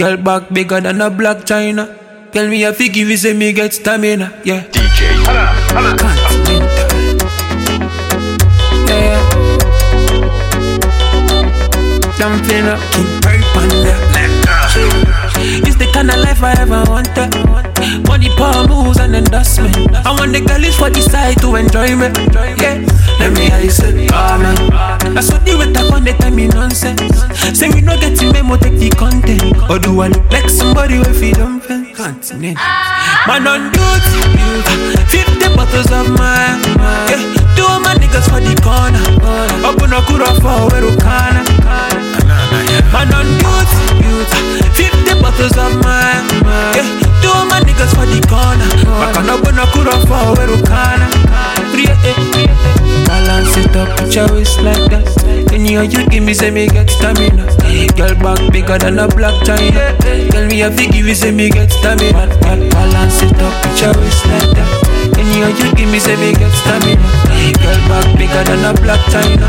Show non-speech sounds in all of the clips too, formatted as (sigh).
Girl back bigger than a black china. Tell me if you give you say me get stamina. Yeah. DJ. Continental. Yeah. Jumping up, King Perk on the It's the kind of life I ever wanted. Money, power, moves, and endorsement. I want the girls for the side to enjoy me. Yeah. Let me hear you say, oh man. That's what the wait upon the time in nonsense. Say we no get the memo, take the content. Or do I like somebody with feed dumping? Continent. Man on duty, 50 bottles of mine. Yeah. Two of my niggas for the corner. Open a kura for Werukana. Man on duty, 50 bottles of mine. Yeah. Of my niggas for the corner. Back on open a kura for Werukana. Eh, eh. Balance it up, put your waist like that. Then you you give me say me get stamina. Girl back bigger than a black china. Tell me if you give me say me get stamina. Balance it up, put your waist like that. Then you you give me say me get stamina. Girl back bigger than a black china.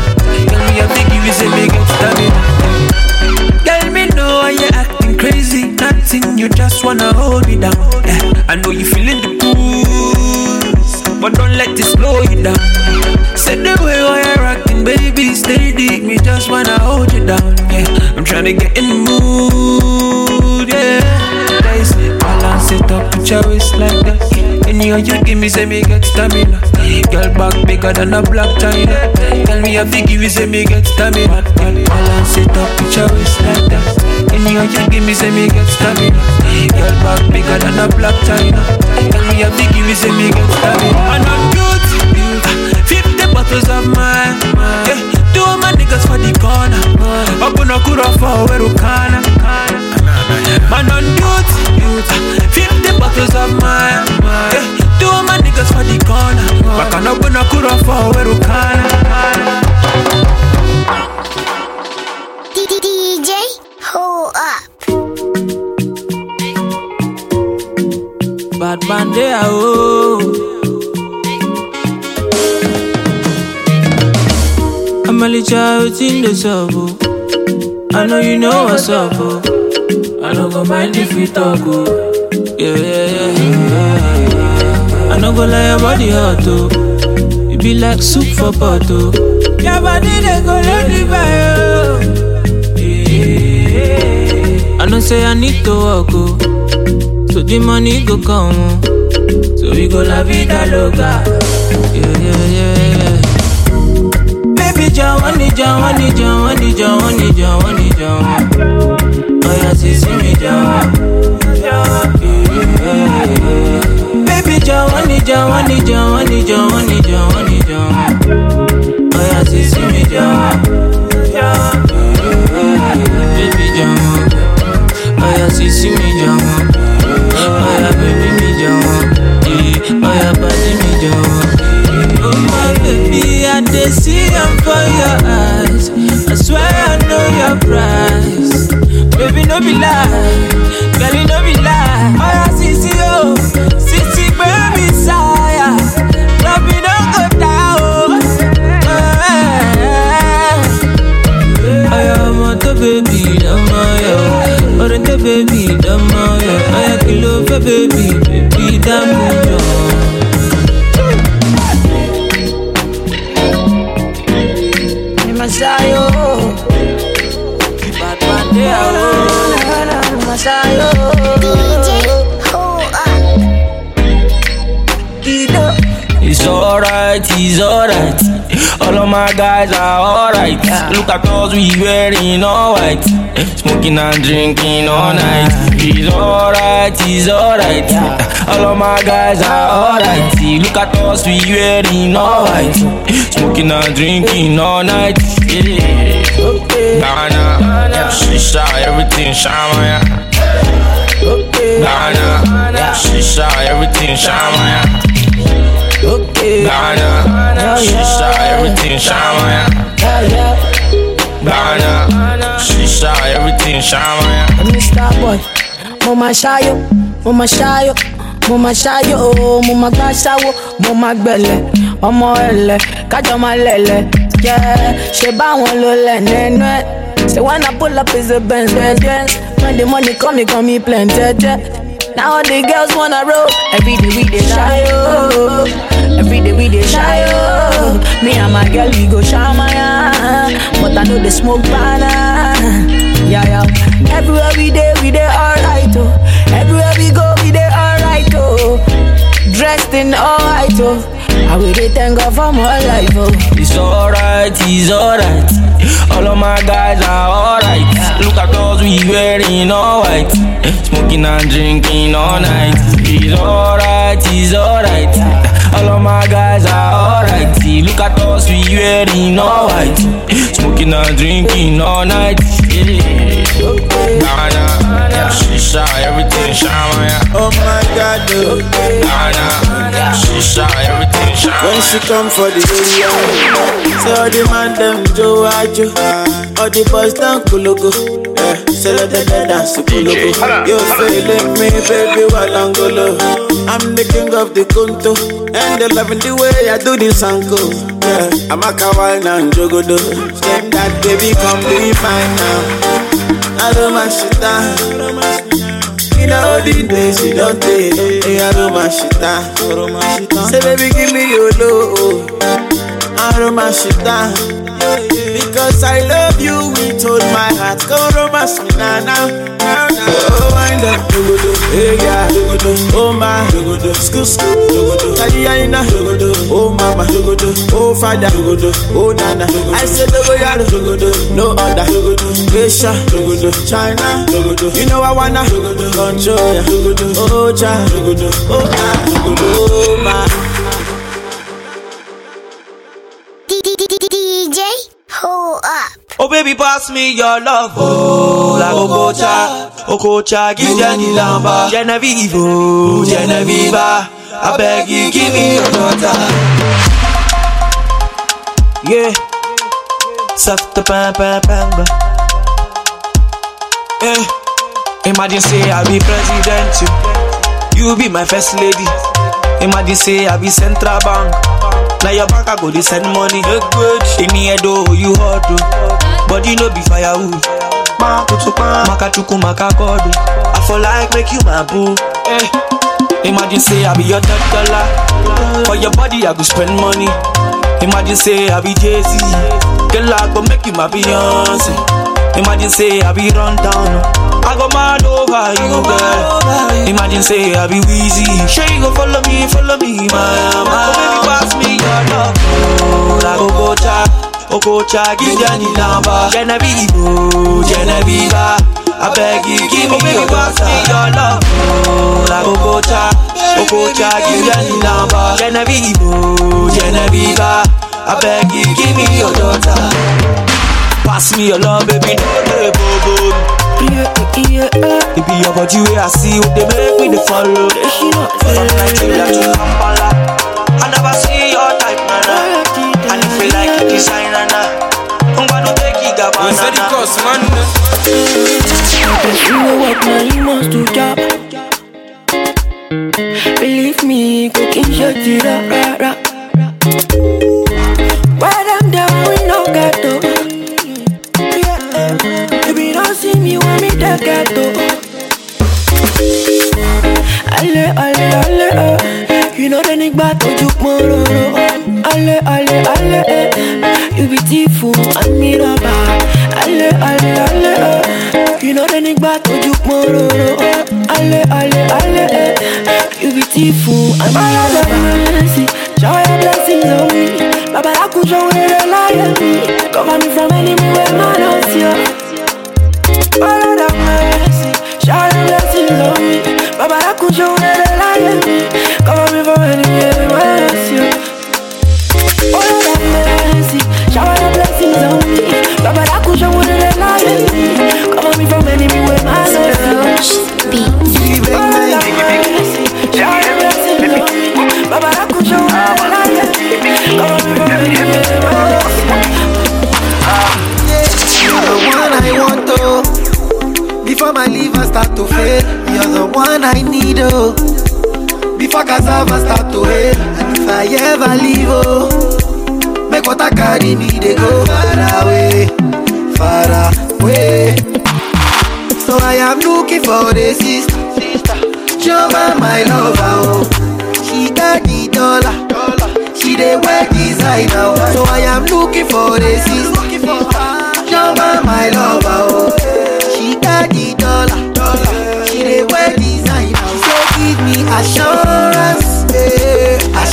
Tell me if you give me say me get stamina. Girl, me know why you acting crazy. Nothing, you just wanna hold Of you give me, say me get stamina. Girl back bigger than a black china. Tell me if you give me, say me get stamina. Girl, balance it up, put your waist like that. Any of you give me, say me get stamina. Girl back bigger than a black china. Tell me if you give me, say me get stamina. And I'm beauty, 50 bottles of mine. Yeah, two of my niggas for the corner. Open a kura for where Werukana. Man on duty, 50 bottles of mine. Yeah, two my niggas for the corner. Back on open a kura for Werukana. DJ, hold up. Bad man oh. I'm a little child in the sub, oh. I know you know what's up, oh. I don't go mind if we talk, oh. Yeah, yeah, yeah. I no go lie about the hot, oh. It be like soup for pot, oh. Your body they go let me oh. I know say I need to walk, oh. So the money go come, oh. So we go la vida loca. Yeah, yeah, yeah, yeah. Baby, Jawani, Jawani, Jawani, Jawani, Jawani, Jawani. Oh yeah, see, see me, Jawani. Baby, Jawani, Jawani, Jawani, Jawani, Jawani, Jawani. Oh yeah, see, see me, Jawani. Baby, Jawani. Oh yeah, see, see me, Jawani. Oh yeah, baby, me, Jawani. Oh yeah, body, me, Jawani. Oh my baby, I see them for your eyes. I swear I know your price. Baby, no be lie. You no be lie. Oh, alright. Look at us, we wearing all white. Eh, smoking and drinking all night. It's alright, it's alright. All of my guys are alright. Look at us, we wearing all white. Eh, smoking and drinking all night. Yeah. Ghana, shisha, everything shama Ghana, shisha, everything shama Ghana, shisha, everything shama Ghana, shisha, everything shama Mr. Boy, mo oh, ma ṣayo, mo ma ṣayo, mo ma ṣayo, oh, mo ma gbá ṣáwó, mo ma gbẹ̀lẹ̀, ọmọ ẹlẹ̀, kájọ ma lẹ̀lẹ̀, jẹ́ ṣe báwọn ló lẹ̀ nínú ẹ̀. Say when I pull up is a Benz, Benz, Benz. When the money come, me come me plenty. Now all the girls wanna roll. Every day we dey shy oh. Every day we dey shy oh. Me and my girl we go shamaya, but I know they smoke banana. Yeah yeah. Everywhere we dey we dey alright oh. Everywhere we go we dey alright oh. Dressed in all white oh. I will thank God for my life oh. It's alright, it's alright. All of my guys are alright. Look at us, we wearing all white. Smoking and drinking all night. It's alright, it's alright. All of my guys are alright. Look at us, we wearing all white. Smoking and drinking all night. Yeah. Ghana, shisha, everything shama, yeah. Oh my god, oh. Ghana, shisha, everything shama. When she come for the area, say all the man them Joe Ajo, all the boys down Kulugu. Yeah, say let them dance to Kulugu. You feeling me, baby, while I'm golo. I'm the king of the Kunto, and they loving the way I do this uncle. Yeah, I'm a kawaii now, Jogodo. Same that baby, come be mine now. I don't my shit down. In all the days you don't take, hey, I don't down. Say baby, give me your love. I don't down. Because I love you with all my heart. Go romance me now, now, now, now. Oh, wind up, dogodo, hey yeah, dogodo, oh my, dogodo, school, school, dogodo, tayiyaina, dogodo, oh mama, dogodo, oh father, dogodo, oh nana. I said yaro, dogodo, no other, dogodo, Asia, dogodo, China, dogodo. You know I wanna, dogodo, control ya, dogodo, oh cha, dogodo, oh ah, dogodo, oh my. Oh baby, pass me your love, oh La Okocha, Okocha, give Jenny Lamba. Genevieve, oh Genevieve. I beg you, give me your daughter. Yeah. Soft the pam pam pam. Yeah Imagine say I be president, You be my first lady. Imagine say I be central bank Now your bank I go to send money In the head oh you hot oh. Body no be firewood. Makachuku makakodo I for like make you my boo. Eh. Imagine say I be your third dollar. For your body I go spend money. Imagine say I be Jay-Z. Girl I go make you my Beyonce. Imagine say I be run down I go mad over you girl Imagine say I be Weezy. Sure you go follow me, follow me my, my. Oh baby pass me your love Oh, I go go cha oh, Okocha, give Jenny number. Genevieve, oh, Genevieve I beg you, give me your daughter your love, oh, like Okocha Okocha, give Jenny number. Genevieve, oh, Genevieve I beg you, give me your daughter. Pass me your love, baby, no dey bobo Yeah, yeah, yeah. It be your body way I see what they make me they follow From Nigeria to Kampala. I never see your type, nana. And if you like it, design, nana. I'm gonna take it, We say the banana cost, man. You know what, man, you must do job. Believe me, cooking shit it up, rah, eh. You be beautiful, and me rubber. Ale, ale, ale, eh. You know the nigga to juke mororo. Ale, ale, ale, eh. You be beautiful, and me rubber. Shower your blessings on me. Baba, I could show you the on me. Cover me from enemy where man don't see Before cassava start to hail, and if I ever leave, oh, make I carry me, they go far away, far way. So I am looking for the sister. Joma, my lover, oh. She got the dollar. She dey wear designer. oh. So I am looking for the sister. Joma, my lover, oh.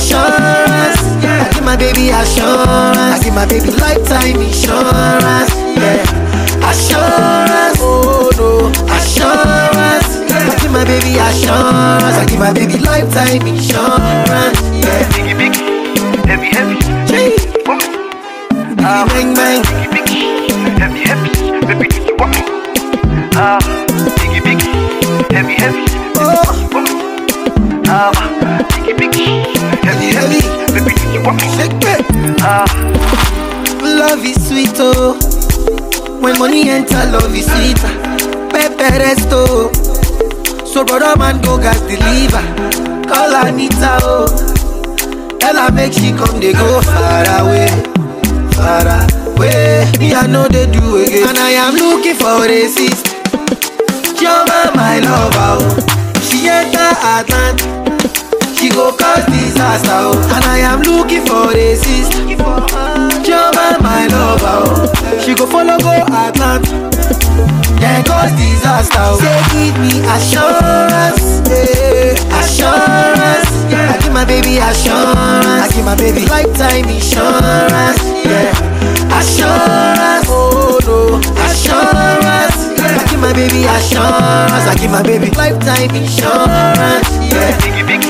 Yeah. assurance. I give my baby assurance. I give my baby lifetime insurance, yeah. Assurance, oh no, assurance. I give my baby assurance. I give my baby lifetime insurance, yeah. Biggie, biggie, heavy, heavy, Gee, biggie bang bang. Heavy, baby, do you want me? shake it. Ah, Love is sweet, oh. When money enter, love is sweeter. Pepe resto. So brother man go gas deliver. Call Anita, oh. Her make she come, they go far away, far away. Me I know they do again, and I am looking for a sister. Joma, my lover, oh. She enter Atlanta. She go cause disaster, oh. And I am looking for a sister. Joma, my lover, oh. She go follow go Atlanta. Then cause disaster, oh. Say give me assurance, yeah. Assurance, yeah. I give my baby assurance. I give my baby lifetime insurance, yeah. Assurance, oh no. Assurance, yeah. I give my baby assurance. I give my baby lifetime insurance, yeah.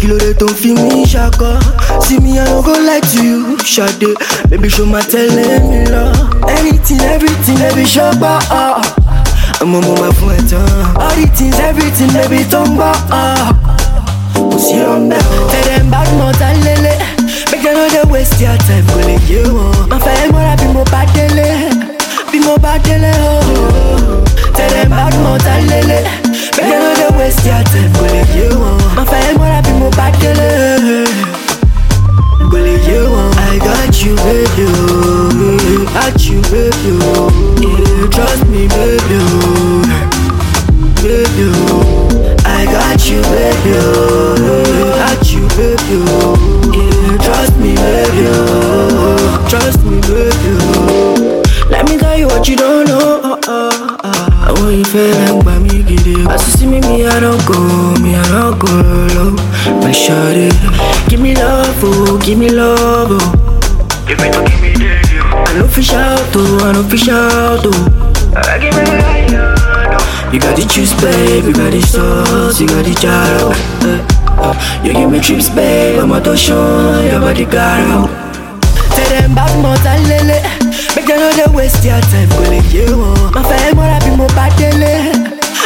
Kilo de ton fi mi shaka. See me I don't go lie to you Shade. Baby show my telling me love. Anything everything baby ah I'm on my phone All the things everything baby don't ba ah kò sí ọ̀nbẹ o. tẹ̀lé ń bá mọ̀ tá lélẹ̀ make dem no dey waste your time kò lè yé wọn. má fẹ́ mọ́ra bí mo bá délé bí mo bá délé o. tẹ̀lé ń bá mọ̀ tá lélẹ̀ make dem no dey waste your time kò lè má fẹ́ mọ́ra bí mo bá délé kò lè wọn. I got you baby o got you baby trust me baby baby. I got you, baby, oh. Got you, baby, trust me, baby. Trust me, baby. Let me tell you what you don't know. Uh, uh, uh. I you feel like by me, get it. As you see me, me, I don't go, me, I don't go low. My shawty, give me love, oh, give me love, oh. If you don't give me the view, I know fish out, oh, I know fish out, oh. I give me the. You got the juice, babe. You got the sauce. You got the gyro. Uh, uh, you give me trips, babe. I'm out to show your body got out. Tell them back more than lele. Make them know they waste your time. Go like you want. My fame more be more bad dele.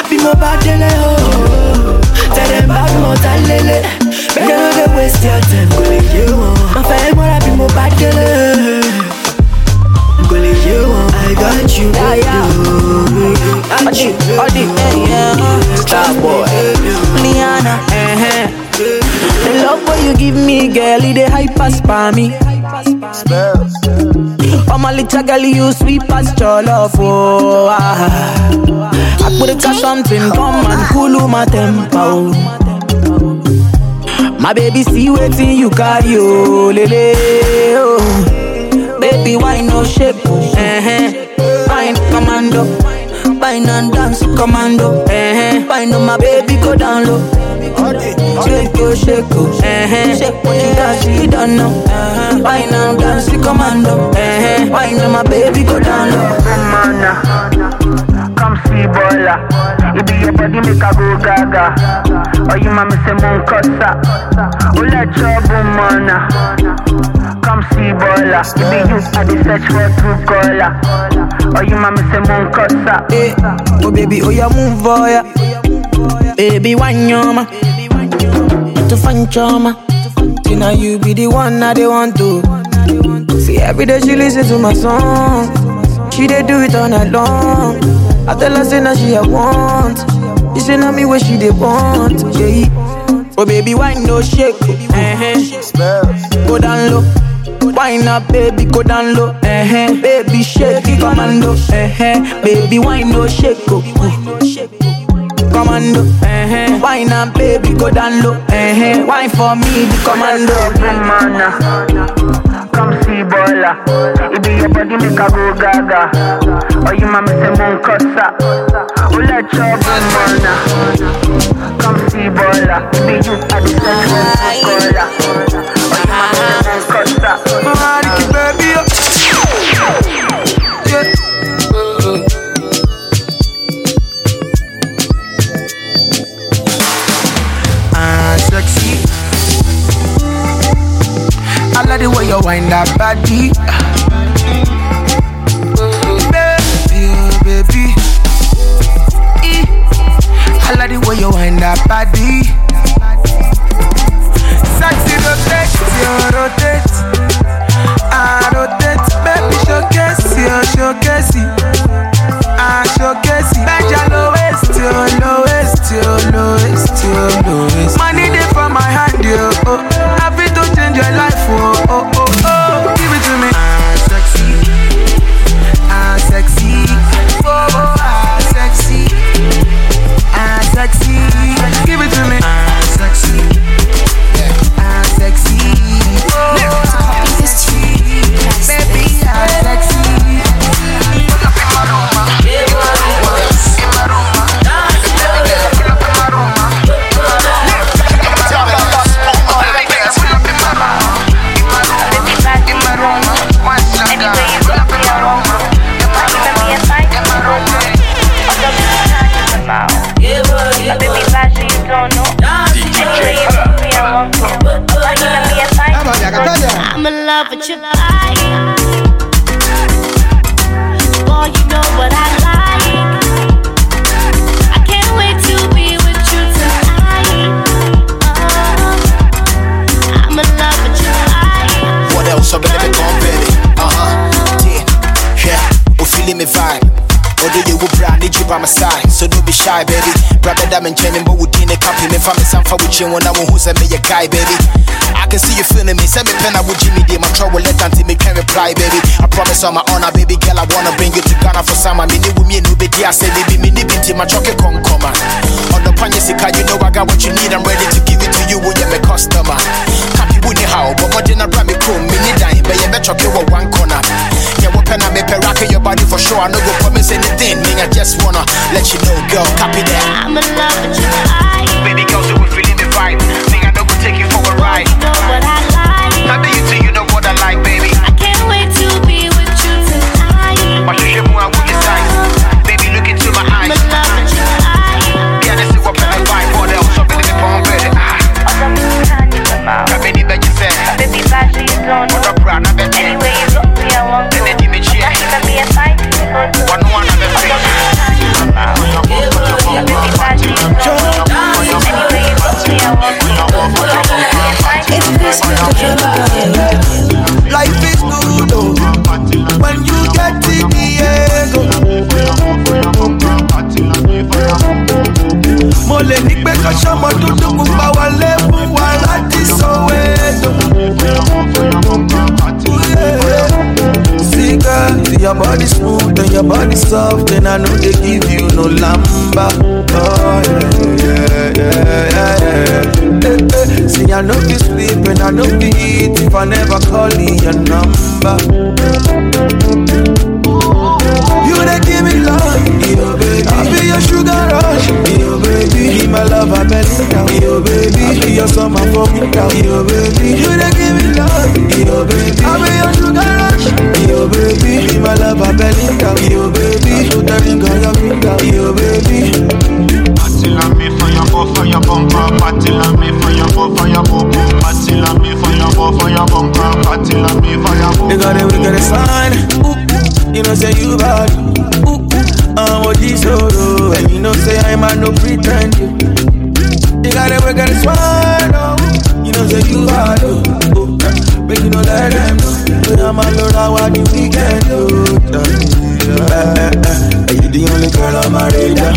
Be more bad dele. Oh. Tell them back more than lele. Make them know they waste your time. Go like you want. My fame more be more bad dele. Go like you want. I got you, baby. Got you, Odi, eh, yeah. Star boy. Liana, eh, eh. The love what you give me, girl, it dey hyper spam me. Oh my little girl, you sweet your love, oh ah. I put it got something, come and cool my tempo. My baby, see waiting you carry, oh, lele, oh. Baby, why no shape, eh, eh. Fine commando, fine and dance commando, eh. Fine my baby, go down low. Shake oh, shake oh, eh, eh. Shake what you got, you don't know. Uh-huh. Wine and dance commando, eh, eh. Wine on my baby, go down low. Come see bola. It be your body make a go gaga. Oh, you mama say mon kosa. Oh, let trouble mana. Come see bola. It be you I dey search for true color. Oh, you mama say moon kosa. Eh, oh baby, oh yeah, move oh yeah. Baby, one yoma. To find trauma. Know you be the one that they want to. See every day she listen to my song. She dey do it all night long. I tell her say now she a want. You say now me where she dey want. Yeah. Oh baby, why no shake? Uh-huh. Go down low. Wine up, baby, go down low. Uh-huh. Baby, shake it, commando. Uh-huh. Baby, wine no shake, oh. Commando, uh-huh. Wine up, baby, go down low. Uh-huh. Wine for me, the commando. Mana, come see bola. It be your body make a go gaga. Oh, you mama say moon kosa. Oh, let your good mana. Come see bola. Be you at the central wind that body. Baby, oh baby. Eh. I like the way you wind that body. Sexy rotate, you rotate. I rotate, baby showcase, you showcase. I showcase. Your lowest, your lowest, your lowest, your lowest. Money dey for my hand, yo. Oh, happy to change your life, oh, oh, oh. That man chain, but we didn't copy me from me. Some for you when I who's a me a guy, baby. I can see you feeling me. Send me pen, I would Jimmy D. My trouble, let until me can reply, baby. I promise on my honor, baby girl. I wanna bring you to Ghana for summer. Me with me, no baby. I say, baby, me need binti, my chocolate come On the pan, you you know I got what you need. I'm ready to give it to you when you're my customer. Happy with the how, but more than a me cool. Me need dying, but you better one corner. Yeah, what pen I make a rock your body for sure. I no I just wanna let you know, girl. Copy that. I'm in love with your soft and I know they give you no lamba. Oh yeah, yeah, yeah, yeah, yeah. Eh, eh. See I know be sleep and I know be eat if I never call in your number. Down, yo baby. I be your summer for down, yo baby. You dey give me love, yo baby. I be your sugar rush, yo baby. Give my love a belly down, yo baby. I put the ring on your finger, yo baby. Patilla me for your for your bumper. Patilla me for your for your boom. Patilla me for your for your bumper. Patilla me for your boom. They got it, we got a sign. Ooh, ooh. You know say you bad. Ooh, I'm what this and you know say I'm a no pretend you. You gotta this one, oh. You know say you bad, oh. Make you know let them know. But I'm a lord, I want the weekend, oh. Eh. Are you the only girl on my radar?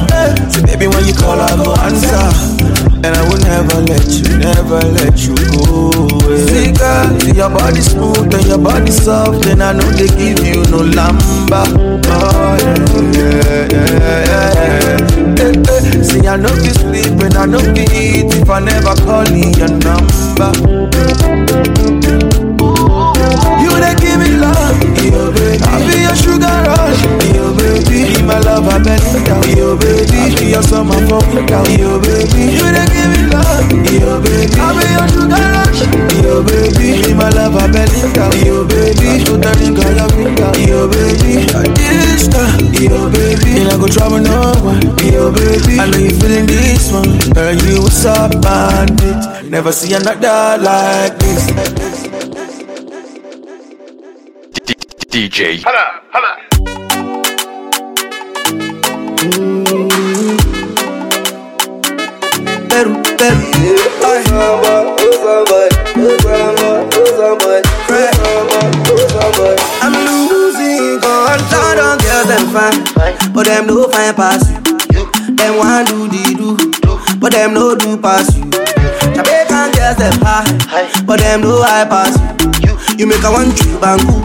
So baby, when you call, I go answer. And I will never let you, never let you go away. See, girl, your body smooth and your body soft, and I know they give you no lamba. Oh yeah, yeah, Never see another like this. DJ. Hala, hala. Peru, Peru. I'm losing control on girls them fine, but them no fine pass them no high pass you. You make a one trip bangu,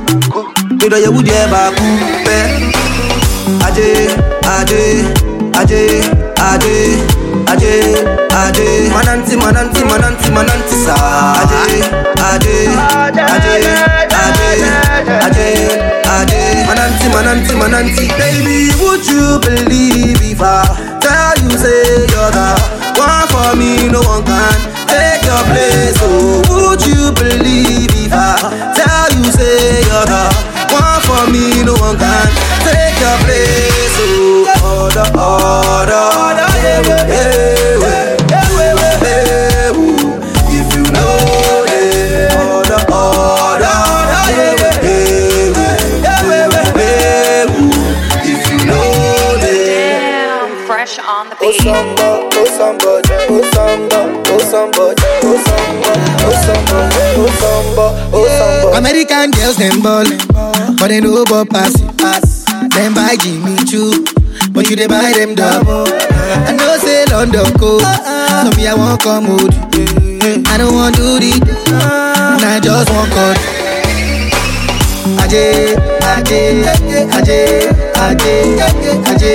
you know you would ever cool. Aje, aje, aje, aje, aje, aje. Mananti, mananti, mananti, mananti sa. Aje, aje, aje, aje, aje, aje. Mananti, mananti, mananti. Baby, would you believe if I tell you say you're the one for me, no one can your place. Oh, would you believe if I tell you say you're the one for me, no one can take your place. Oh, order, order, order, yeah, yeah, yeah, fresh on the Oh beat. oh samba, oh samba, samba, oh samba. American girls them ball, but they know about pass it. Pass. Them buy Jimmy Choo, but you they buy them double. I know say London cold, so me I want come with you. I don't want do the, and I just want cut. Aje, aje, aje, aje, aje,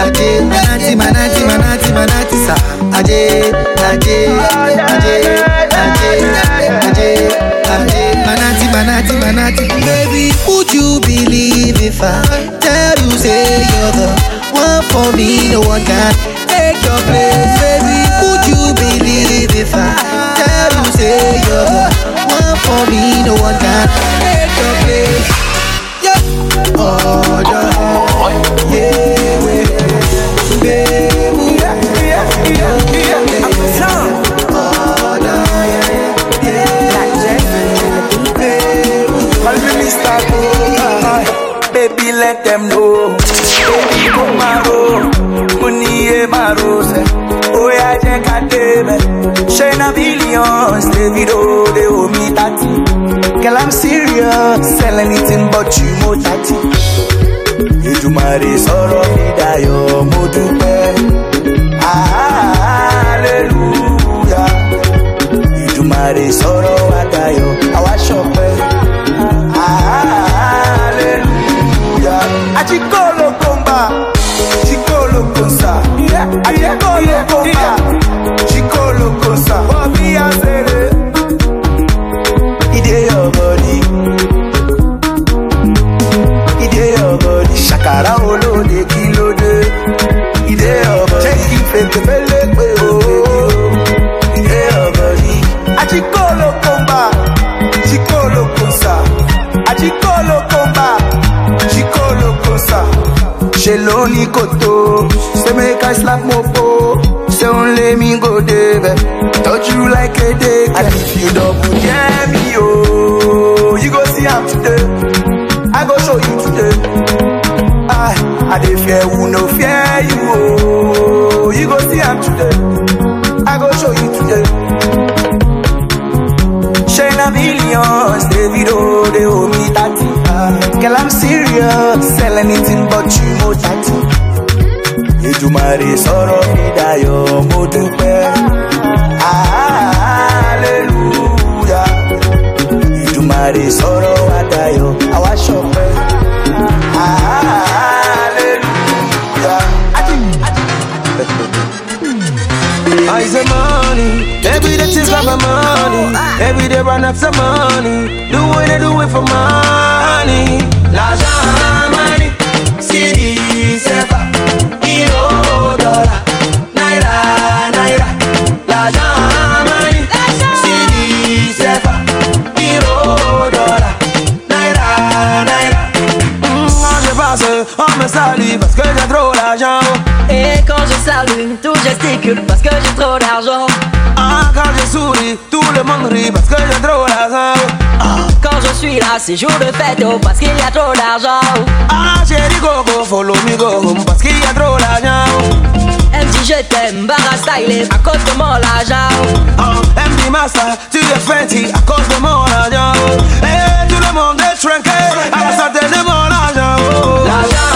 aje, manati, manati, manati, manati, sa. Aje, aje, aje, aje, aje, aje, manati, manati, manati. Baby, would you believe if I tell you say you're the one for me, no one can take your place, baby? Would you believe if I tell you say you're the one for me, no one can take your place? Yeah. Oh, yeah. Yeah, them know. Baby, come maro. Money, eh, maro, say. Oh, yeah, check out them. Shine a billions. Davido, they owe me 30. Girl, I'm serious. Sell anything but you, mo 30. Èdùmàrè sọ̀rọ̀ mi dayọ̀ mo dúpẹ́. Hallelujah. Èdùmàrè sọ̀rọ̀ mi dayọ̀ mo dúpẹ́. Hallelujah. Èdùmàrè sọ̀rọ̀ wa dayọ̀ àwa ṣọpẹ́. I say money, every day things my money. Every day run up some money. Do what I do it for money. L'argent, parce que j'ai trop l'argent. Et quand je salue, tout gesticule parce que j'ai trop d'argent. Ah, quand je souris, tout le monde rit parce que j'ai trop d'argent. Ah, quand je suis là, c'est jour de fête oh, parce qu'il y a trop d'argent. Ah, chérie gogo, follow me go parce qu'il y a trop d'argent. Elle me dit je t'aime, barra style à cause de mon argent. Ah, elle me dit master, tu es fancy à cause de mon argent. Et tout le monde est trinqué à la santé de mon argent. L'argent,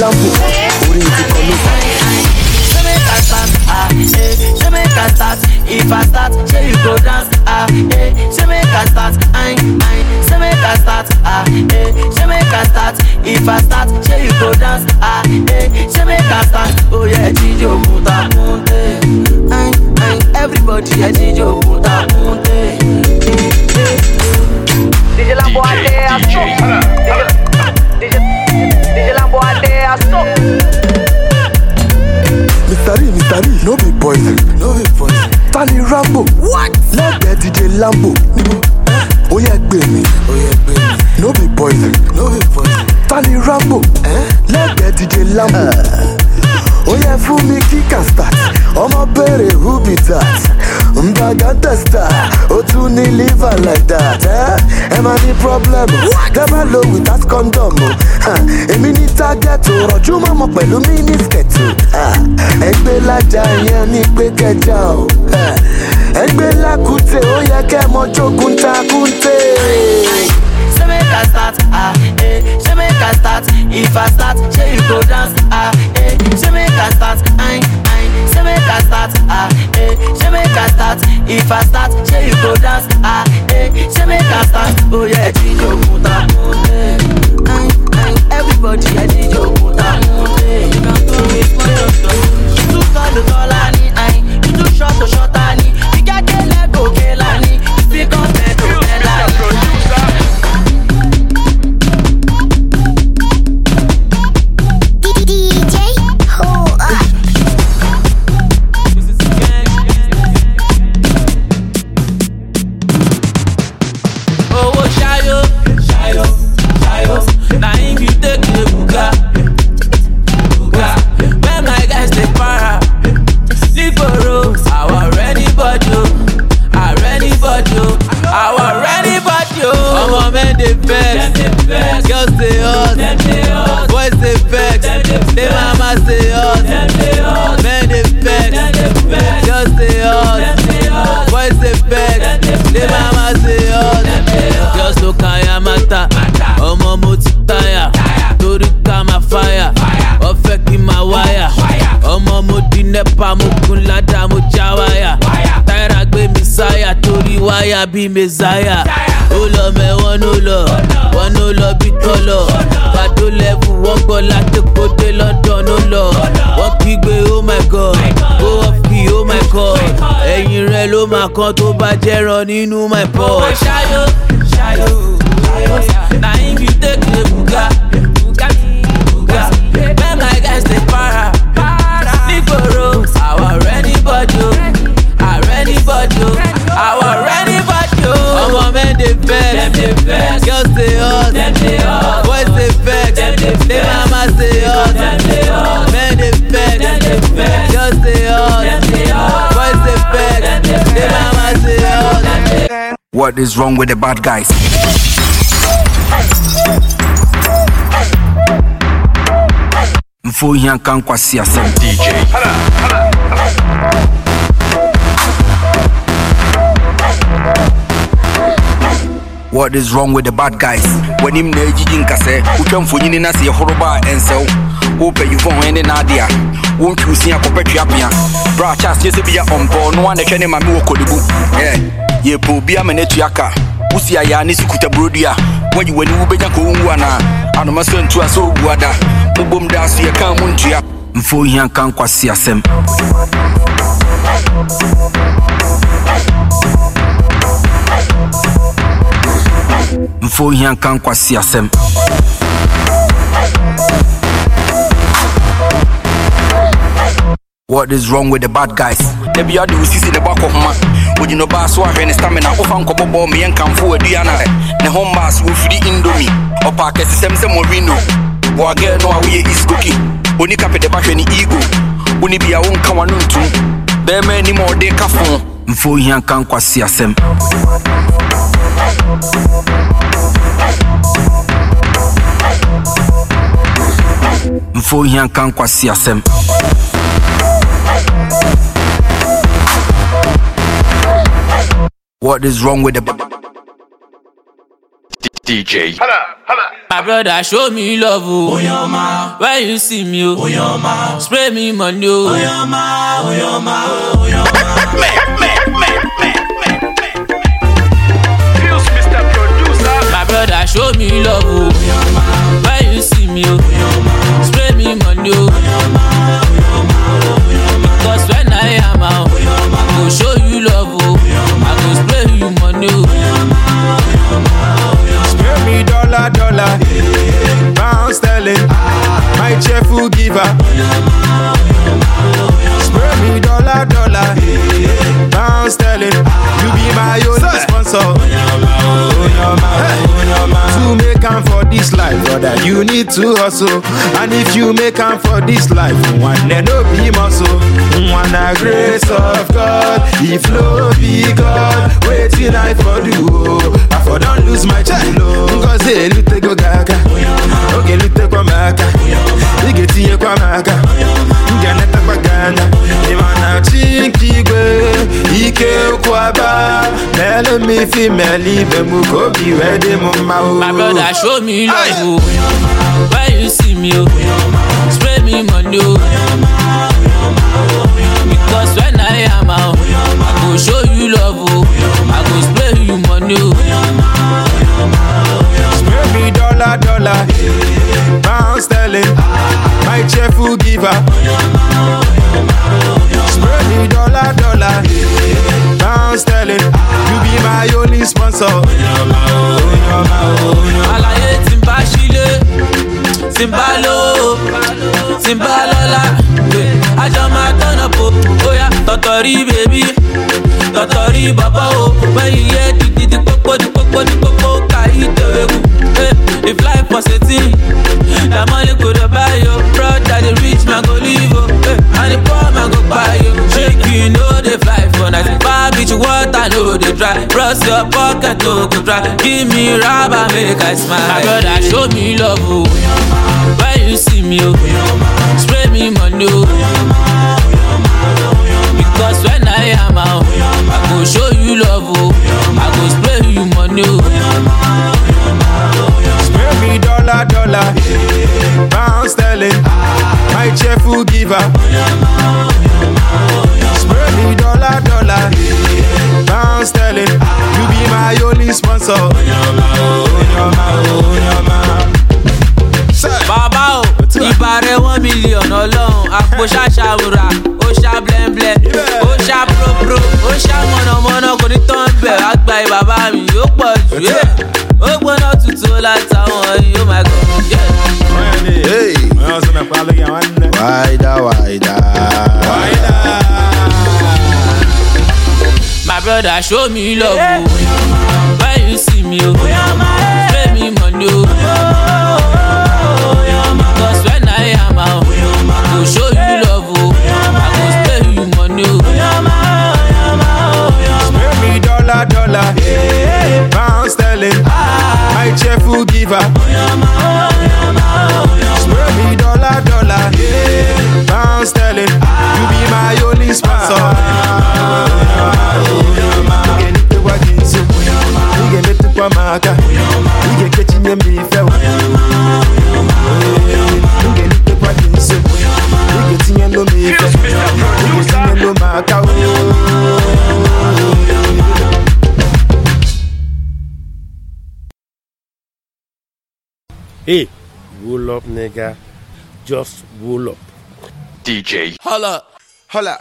Lambo, orí ti kọ ló fà. I start. If I start, say you go dance, ah, eh. Say make I start, aye, aye. Say make I start, ah, eh. Say make I start. If I start, say you go dance, ah, eh. Say make I start. Oh yeah, DJ Okunta Kunte, aye, aye. Everybody, yeah, DJ Okunta Kunte. DJ Lambo a te a so. DJ DJ Lambo a te a so. Mr. Ree, Mr. No be poison. No be poison. Tani Rambo. What? Lẹ́gbẹ̀ẹ́ DJ Lambo. oh yeah, baby, oh yeah, baby. No be poison. No be poison. Tani Rambo. Eh? Lẹ́gbẹ̀ẹ́ DJ Lambo. (laughs) oh yeah, fún me, kíkà start. Ọmọ béèrè who be that mbaga testa ó tún ní liver like that ẹ máa ní problem never low without condom o èmi ní target rọ̀jú mọ́mọ́ pẹ̀lú mínísítẹ̀tì ẹgbẹ́ lájà yẹn ní pé kẹjà o ẹgbẹ́ lákùtè ó yẹ kẹ́ mọ jogun takunte. Say make I start, ah, eh. Say make I start. If I start, say you go dance, ah, eh. Say make I start, aye, aye. Say make start, ah, eh. Say make start. If I start, say you go dance, ah, eh. Say make start. Oh yeah, DJ Okunta, eh. Aye, aye. Everybody, yeah, DJ Okunta, eh. You can do it, You too tall to tall, aye. You too short to short, ani. Torí wáyà bí mẹsáyà ó lọ mẹ́wọ́n ló lọ wọ́n ló lọ bí tọ́lọ̀. Pàdó lẹ́fù wọ́n gbọ́ látẹ̀kọ́dé london ló lọ. Wọ́n kígbe oh my god. Go off key oh my god. Ẹ̀yìn rẹ̀ ló máa kan tó bá jẹ́ràn nínú my pot. owó ṣayó ṣayó na girls dey hot boys dey vex dey mama dey hot men dey vex girls dey hot boys dey vex dey mama dey hot. What is wrong with the bad guys? Mfo hia kan kwasi asem DJ. What is wrong with the bad guys? When him na ejiji nkase, utwa mfonyini na se horoba ensew. Wo pe you phone ene na dia. Wo ntwusi akopetwe apia. Bra chas nyese bia ombo no ane hwe ne mame wo kodebu. Eh, ye po bia me ne tuaka. Wusi aya ne sukuta brodia. Wagi wani wo benya ko wu ana. Anoma so ntua so oguada. Mubom da so ye kan mu ntua. Mfo hia kan kwasi asem. Mfo hia nka nkwase asɛm What is wrong with the bad guys? Debi ade wo sisi ne bɔ akɔhoma ogyina ɔbaa so ahwɛ ne stamina. Wofa nkɔbɔbɔ meyɛ nkamfo adua na ne ho mmaa so wɔfiri indomi ɔpa akɛsesɛm sɛ morino boagɛ no a woyɛ iskoki oni kapɛ de bahwɛ ne ego. Wone bia wonka wa no ntom bɛɛma anim a ɔde ka fo mfo hia nka nkwase asɛm mfo hia nka nkwase asɛm What is wrong with the DJ? My brother, show me love, oh. Oyama. When you see me, oh. Oyama. Spray me money, oh. Oyama, Oyama, Oyama. My brother, show me love, oh. Oyama. Spare me dollar, dollar, pound sterling, my cheerful giver. Spare me dollar, dollar, you need to hustle. And if you make am for this life, one day no be muscle. One a grace of God, if no be God, waiting I for do. I for don't lose my child. Ngozi elute go gaga, oge elute kwa maka, ige tinye kwa maka, nganeta kwa gana. Imana chinkigwe, ike kwaba, mele mi fi meli be mu kobi wede mu ma o. My brother, show me love, oh. When you see me, oh, spray me money, oh. Because when I am out, I go show you love, oh. I go dollar, dollar, pound sterling, my cheerful giver. Spray me dollar, dollar, pound sterling, you be my only sponsor. Àjọ máa tọ́nà po, bóyá tọ̀tọ̀rí tọ̀tọ̀rí bàbá. When you hear kù. If life was a money dey buy you. The rich man go live o, eh, and the poor man go buy you. Dey fly for water dey dry. Your pocket no go dry. Give me rubber make I smile. My brother, show me love o. When you see me o, spray me money o. Because when I am out, I go show you love o. I go spray o. Spray me dollar, dollar, pound sterling, my cheerful giver. Spray me dollar, dollar, pound sterling, you be my only sponsor. bàbá o ìbá rẹ one million ọlọ́run. Àpò ṣàṣàwùrà ó ṣá blẹ́ńblẹ́ ó ṣá própró ó ṣá mọ̀nàmọ́ná kò ní tán bẹ̀ àgbà ẹ̀ bàbá mi ó pọ̀ jù ẹ́ ó gbóná tutù látàwọn yìí ó máa gọ̀ yeah. Hey, wider, wider, My brother, show me love. Oh. When you see me, oh, dollar, dollar, eh, pound sterling, ah. my cheerful giver. Spray me dollar, dollar, eh, pound sterling, ah. you be my only sponsor. Kwa jinsi, ngelite kwa maka, ngekechi nyembe ifewa. Ngelite kwa jinsi, ngetinye lo mife, ngetinye lo maka. Oh. Hey, roll up, nigga. Just roll up. DJ. Holla. Holla.